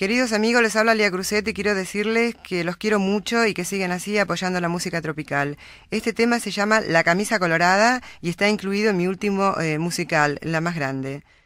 Queridos amigos, les habla Lía Cruzet y quiero decirles que los quiero mucho y que siguen así apoyando la música tropical. Este tema se llama La camisa colorada y está incluido en mi último eh, musical, La más grande.